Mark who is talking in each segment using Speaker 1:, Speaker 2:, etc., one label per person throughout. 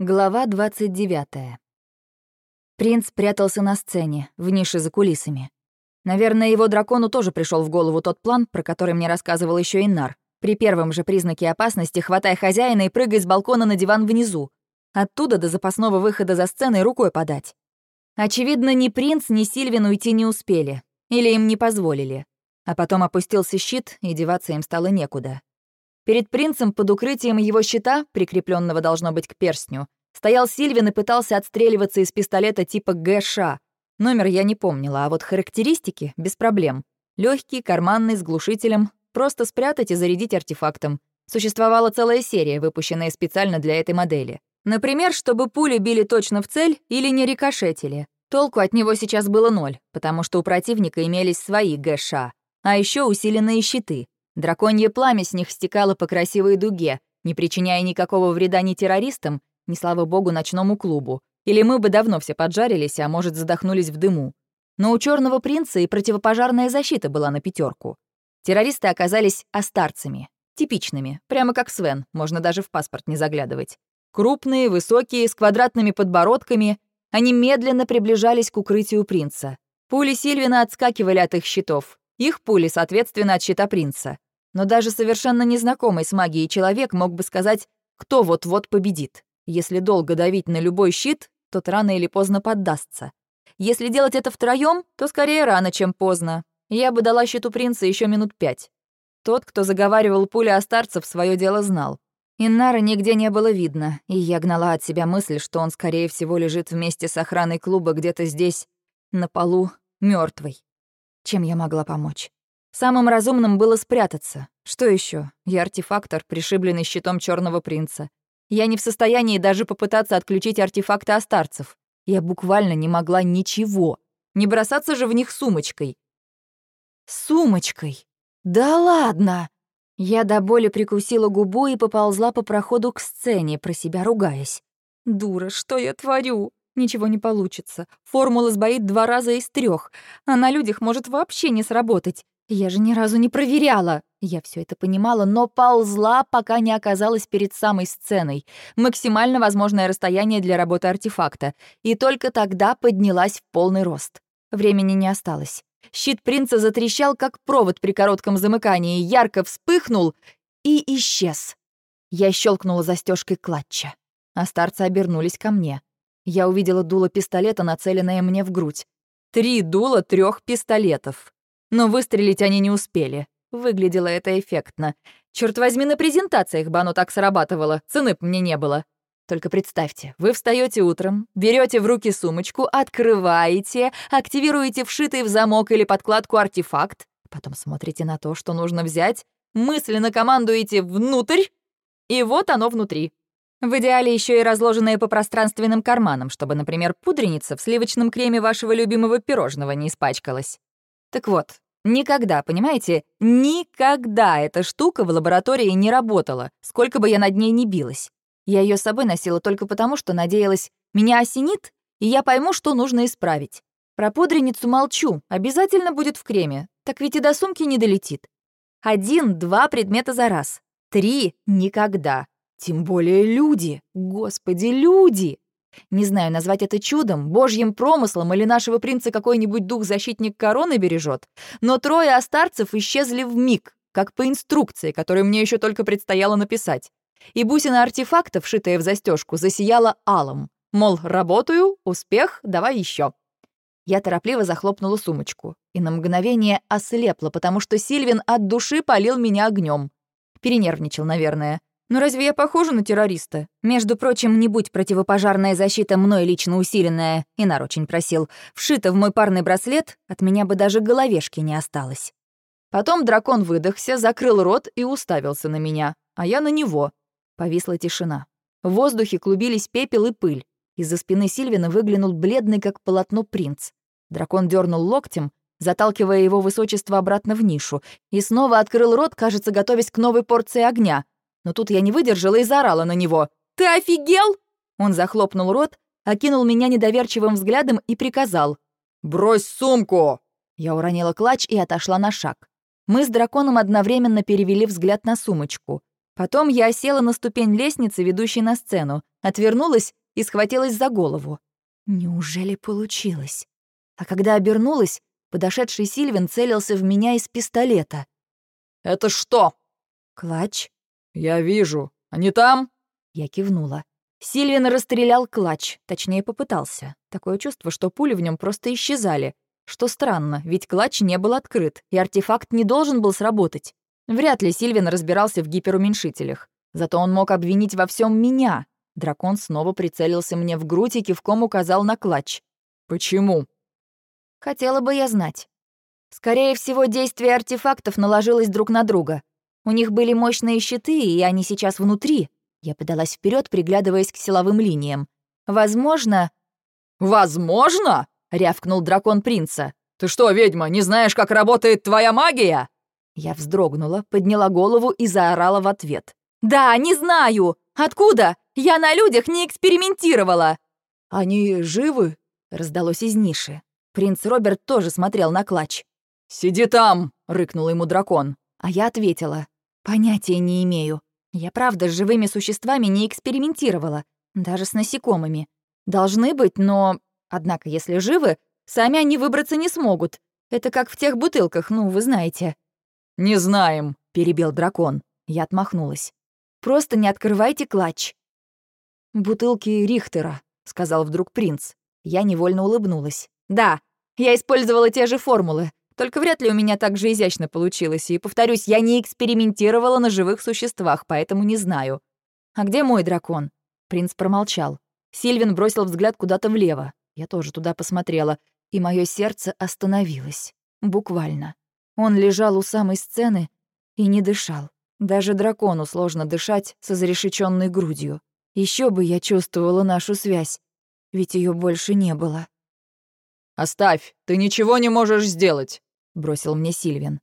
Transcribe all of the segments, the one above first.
Speaker 1: Глава 29. Принц прятался на сцене, в нише за кулисами. Наверное, его дракону тоже пришел в голову тот план, про который мне рассказывал еще Иннар. При первом же признаке опасности хватай хозяина и прыгай с балкона на диван внизу. Оттуда до запасного выхода за сценой рукой подать. Очевидно, ни принц, ни Сильвин уйти не успели. Или им не позволили. А потом опустился щит, и деваться им стало некуда. Перед принцем под укрытием его щита, прикрепленного должно быть к перстню, стоял Сильвин и пытался отстреливаться из пистолета типа ГШ. Номер я не помнила, а вот характеристики — без проблем. Легкий, карманный, с глушителем. Просто спрятать и зарядить артефактом. Существовала целая серия, выпущенная специально для этой модели. Например, чтобы пули били точно в цель или не рикошетили. Толку от него сейчас было ноль, потому что у противника имелись свои ГШ, а еще усиленные щиты — Драконье пламя с них стекало по красивой дуге, не причиняя никакого вреда ни террористам, ни, слава богу, ночному клубу. Или мы бы давно все поджарились, а может, задохнулись в дыму. Но у черного принца и противопожарная защита была на пятерку. Террористы оказались остарцами. Типичными, прямо как Свен, можно даже в паспорт не заглядывать. Крупные, высокие, с квадратными подбородками, они медленно приближались к укрытию принца. Пули Сильвина отскакивали от их щитов. Их пули, соответственно, от щита принца но даже совершенно незнакомый с магией человек мог бы сказать, кто вот-вот победит. Если долго давить на любой щит, тот рано или поздно поддастся. Если делать это втроем, то скорее рано, чем поздно. Я бы дала щиту принца еще минут пять. Тот, кто заговаривал пули Астарцев, свое дело знал. Иннара нигде не было видно, и я гнала от себя мысль, что он, скорее всего, лежит вместе с охраной клуба где-то здесь, на полу, мертвый. Чем я могла помочь? Самым разумным было спрятаться. Что еще? Я артефактор, пришибленный щитом черного принца. Я не в состоянии даже попытаться отключить артефакты остарцев. Я буквально не могла ничего. Не бросаться же в них сумочкой. Сумочкой? Да ладно! Я до боли прикусила губу и поползла по проходу к сцене, про себя ругаясь. Дура, что я творю? Ничего не получится. Формула сбоит два раза из трех, а на людях может вообще не сработать. Я же ни разу не проверяла. Я все это понимала, но ползла, пока не оказалась перед самой сценой. Максимально возможное расстояние для работы артефакта. И только тогда поднялась в полный рост. Времени не осталось. Щит принца затрещал, как провод при коротком замыкании, ярко вспыхнул и исчез. Я щелкнула застежкой клатча. А старцы обернулись ко мне. Я увидела дуло пистолета, нацеленное мне в грудь. Три дула трех пистолетов. Но выстрелить они не успели. Выглядело это эффектно. Черт возьми, на презентациях бы оно так срабатывало, цены б мне не было. Только представьте, вы встаете утром, берете в руки сумочку, открываете, активируете вшитый в замок или подкладку артефакт, потом смотрите на то, что нужно взять, мысленно командуете «внутрь», и вот оно внутри. В идеале еще и разложенное по пространственным карманам, чтобы, например, пудреница в сливочном креме вашего любимого пирожного не испачкалась. Так вот, никогда, понимаете, никогда эта штука в лаборатории не работала, сколько бы я над ней ни билась. Я ее с собой носила только потому, что надеялась, меня осенит, и я пойму, что нужно исправить. Про пудреницу молчу, обязательно будет в креме, так ведь и до сумки не долетит. Один-два предмета за раз. Три — никогда. Тем более люди. Господи, люди! Не знаю, назвать это чудом, божьим промыслом или нашего принца какой-нибудь дух-защитник короны бережет, но трое остарцев исчезли в миг, как по инструкции, которую мне еще только предстояло написать. И бусина артефакта, вшитая в застежку, засияла алым. Мол, работаю, успех, давай еще. Я торопливо захлопнула сумочку и на мгновение ослепла, потому что Сильвин от души полил меня огнем. Перенервничал, наверное. Но разве я похожа на террориста? Между прочим, не будь противопожарная защита мной лично усиленная, Инар очень просил, вшита в мой парный браслет, от меня бы даже головешки не осталось. Потом дракон выдохся, закрыл рот и уставился на меня, а я на него. Повисла тишина. В воздухе клубились пепел и пыль. Из-за спины Сильвина выглянул бледный, как полотно, принц. Дракон дернул локтем, заталкивая его высочество обратно в нишу, и снова открыл рот, кажется, готовясь к новой порции огня — но тут я не выдержала и заорала на него. «Ты офигел?» Он захлопнул рот, окинул меня недоверчивым взглядом и приказал. «Брось сумку!» Я уронила клатч и отошла на шаг. Мы с драконом одновременно перевели взгляд на сумочку. Потом я села на ступень лестницы, ведущей на сцену, отвернулась и схватилась за голову. Неужели получилось? А когда обернулась, подошедший Сильвин целился в меня из пистолета.
Speaker 2: «Это что?»
Speaker 1: «Клач?»
Speaker 2: «Я вижу. Они там?»
Speaker 1: Я кивнула. Сильвин расстрелял клатч, точнее попытался. Такое чувство, что пули в нем просто исчезали. Что странно, ведь клатч не был открыт, и артефакт не должен был сработать. Вряд ли Сильвин разбирался в гиперуменьшителях. Зато он мог обвинить во всем меня. Дракон снова прицелился мне в грудь и кивком указал на клатч.
Speaker 2: «Почему?»
Speaker 1: Хотела бы я знать. Скорее всего, действие артефактов наложилось друг на друга. У них были мощные щиты, и они сейчас внутри. Я подалась вперед, приглядываясь к силовым линиям. Возможно...
Speaker 2: «Возможно?» — рявкнул дракон принца. «Ты что, ведьма, не знаешь, как работает твоя магия?»
Speaker 1: Я вздрогнула, подняла голову и заорала в ответ. «Да, не знаю! Откуда? Я на людях не экспериментировала!»
Speaker 2: «Они живы?» — раздалось из ниши.
Speaker 1: Принц Роберт тоже смотрел на клатч.
Speaker 2: «Сиди там!» — рыкнул ему дракон.
Speaker 1: А я ответила. «Понятия не имею. Я правда с живыми существами не экспериментировала. Даже с насекомыми. Должны быть, но... Однако, если живы, сами они выбраться не смогут. Это как в тех бутылках, ну, вы знаете».
Speaker 2: «Не знаем», —
Speaker 1: перебил дракон. Я отмахнулась. «Просто не открывайте клатч». «Бутылки Рихтера», — сказал вдруг принц. Я невольно улыбнулась. Да, я использовала те же формулы, только вряд ли у меня так же изящно получилось, и, повторюсь, я не экспериментировала на живых существах, поэтому не знаю. А где мой дракон? Принц промолчал. Сильвин бросил взгляд куда-то влево. Я тоже туда посмотрела, и мое сердце остановилось. Буквально. Он лежал у самой сцены и не дышал. Даже дракону сложно дышать с изрешеченной грудью. Еще бы я чувствовала нашу связь, ведь ее больше не было.
Speaker 2: «Оставь, ты ничего не можешь сделать», — бросил мне Сильвин.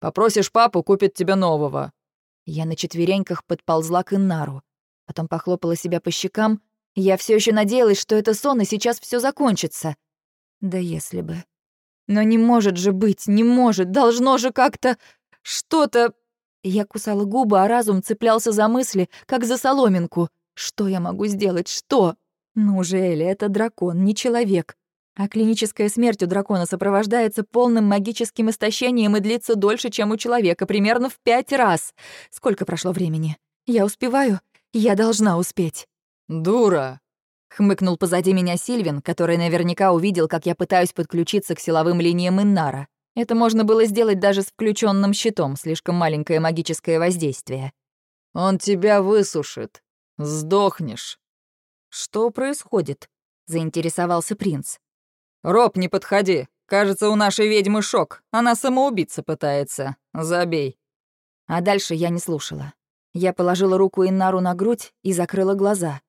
Speaker 2: «Попросишь папу, купит тебе нового».
Speaker 1: Я на четвереньках подползла к Иннару, потом похлопала себя по щекам, я все еще надеялась, что это сон, и сейчас все закончится. Да если бы. Но не может же быть, не может, должно же как-то... Что-то... Я кусала губы, а разум цеплялся за мысли, как за соломинку. Что я могу сделать? Что? Ну же, Элли, это дракон, не человек. А клиническая смерть у дракона сопровождается полным магическим истощением и длится дольше, чем у человека, примерно в пять раз. Сколько прошло времени? Я успеваю? Я должна успеть.
Speaker 2: «Дура!» — хмыкнул позади меня Сильвин, который наверняка увидел, как я пытаюсь подключиться к силовым линиям Иннара. Это можно было сделать даже с включенным щитом, слишком маленькое магическое воздействие. «Он тебя высушит. Сдохнешь».
Speaker 1: «Что происходит?» — заинтересовался принц.
Speaker 2: «Роб, не подходи. Кажется, у нашей ведьмы шок. Она самоубиться пытается. Забей».
Speaker 1: А дальше я не слушала. Я положила руку Иннару на грудь и закрыла глаза.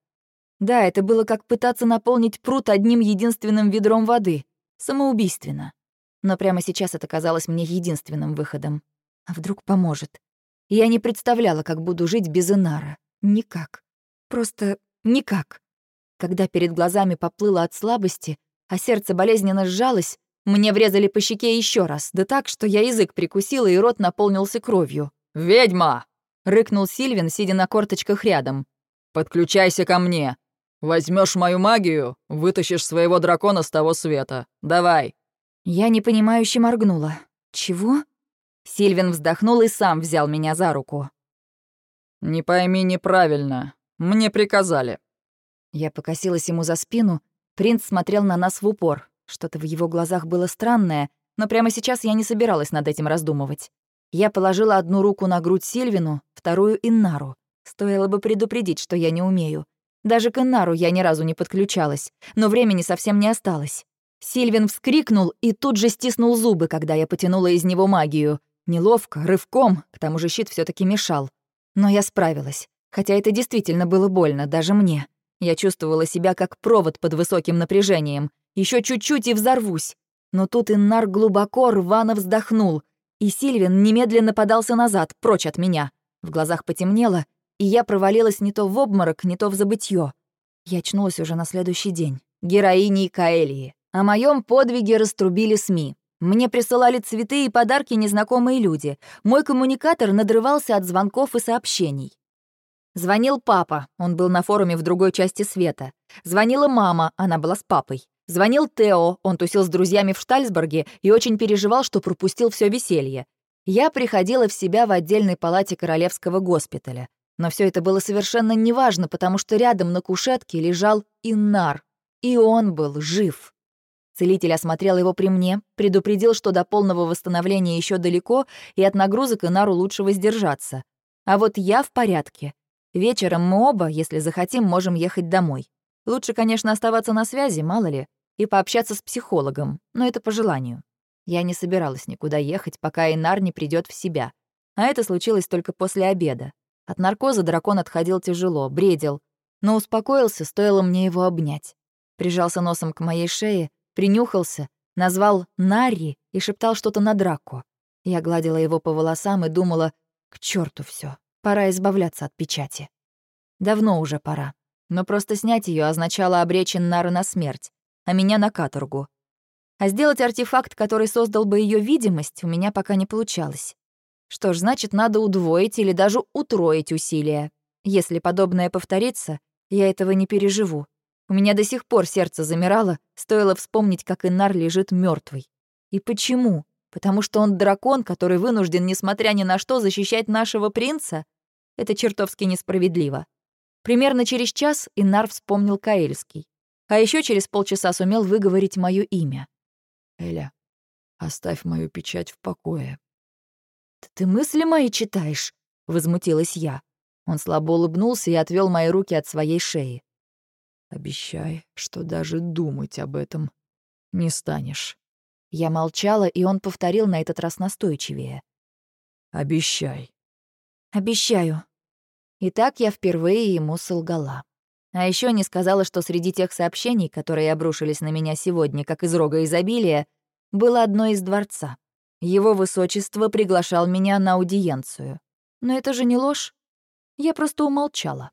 Speaker 1: Да, это было как пытаться наполнить пруд одним единственным ведром воды. Самоубийственно. Но прямо сейчас это казалось мне единственным выходом. А вдруг поможет? Я не представляла, как буду жить без Инара. Никак. Просто никак. Когда перед глазами поплыло от слабости, а сердце болезненно сжалось, мне врезали по щеке еще раз, да так, что я язык прикусила и рот наполнился кровью.
Speaker 2: «Ведьма!»
Speaker 1: — рыкнул Сильвин, сидя на корточках рядом.
Speaker 2: «Подключайся ко мне. Возьмешь мою магию, вытащишь своего дракона с того света. Давай!»
Speaker 1: Я непонимающе моргнула. «Чего?» Сильвин вздохнул и сам взял меня за руку.
Speaker 2: «Не пойми неправильно. Мне приказали».
Speaker 1: Я покосилась ему за спину Принц смотрел на нас в упор. Что-то в его глазах было странное, но прямо сейчас я не собиралась над этим раздумывать. Я положила одну руку на грудь Сильвину, вторую — Иннару. Стоило бы предупредить, что я не умею. Даже к Иннару я ни разу не подключалась, но времени совсем не осталось. Сильвин вскрикнул и тут же стиснул зубы, когда я потянула из него магию. Неловко, рывком, к тому же щит все таки мешал. Но я справилась, хотя это действительно было больно, даже мне. Я чувствовала себя как провод под высоким напряжением. Еще чуть-чуть и взорвусь. Но тут Иннар глубоко рвано вздохнул, и Сильвин немедленно подался назад, прочь от меня. В глазах потемнело, и я провалилась не то в обморок, не то в забытье. Я очнулась уже на следующий день. Героиней Каэлии. О моем подвиге раструбили СМИ. Мне присылали цветы и подарки незнакомые люди. Мой коммуникатор надрывался от звонков и сообщений. Звонил папа, он был на форуме в другой части света. Звонила мама, она была с папой. Звонил Тео, он тусил с друзьями в Штальсберге и очень переживал, что пропустил все веселье. Я приходила в себя в отдельной палате королевского госпиталя. Но все это было совершенно неважно, потому что рядом на кушетке лежал Иннар, и он был жив. Целитель осмотрел его при мне, предупредил, что до полного восстановления еще далеко, и от нагрузок Инару лучше воздержаться. А вот я в порядке. Вечером мы оба, если захотим, можем ехать домой. Лучше, конечно, оставаться на связи, мало ли, и пообщаться с психологом, но это по желанию. Я не собиралась никуда ехать, пока Инар не придет в себя. А это случилось только после обеда. От наркоза дракон отходил тяжело, бредил, но успокоился, стоило мне его обнять. Прижался носом к моей шее, принюхался, назвал Нари и шептал что-то на драку. Я гладила его по волосам и думала, к черту все, пора избавляться от печати. Давно уже пора. Но просто снять ее означало обречь Нары на смерть, а меня на каторгу. А сделать артефакт, который создал бы ее видимость, у меня пока не получалось. Что ж, значит, надо удвоить или даже утроить усилия. Если подобное повторится, я этого не переживу. У меня до сих пор сердце замирало, стоило вспомнить, как Инар лежит мертвый. И почему? Потому что он дракон, который вынужден, несмотря ни на что, защищать нашего принца? Это чертовски несправедливо. Примерно через час Инар вспомнил Каэльский. А еще через полчаса сумел выговорить мое имя.
Speaker 2: «Эля, оставь мою печать в покое»,
Speaker 1: «Ты мысли мои читаешь?» — возмутилась я. Он слабо улыбнулся и отвел мои руки от своей шеи.
Speaker 2: «Обещай, что даже думать об этом не станешь».
Speaker 1: Я молчала, и он повторил на этот раз настойчивее.
Speaker 2: «Обещай».
Speaker 1: «Обещаю». И так я впервые ему солгала. А еще не сказала, что среди тех сообщений, которые обрушились на меня сегодня, как из рога изобилия, было одно из дворца. Его высочество приглашал меня на аудиенцию. Но это же не ложь. Я просто умолчала.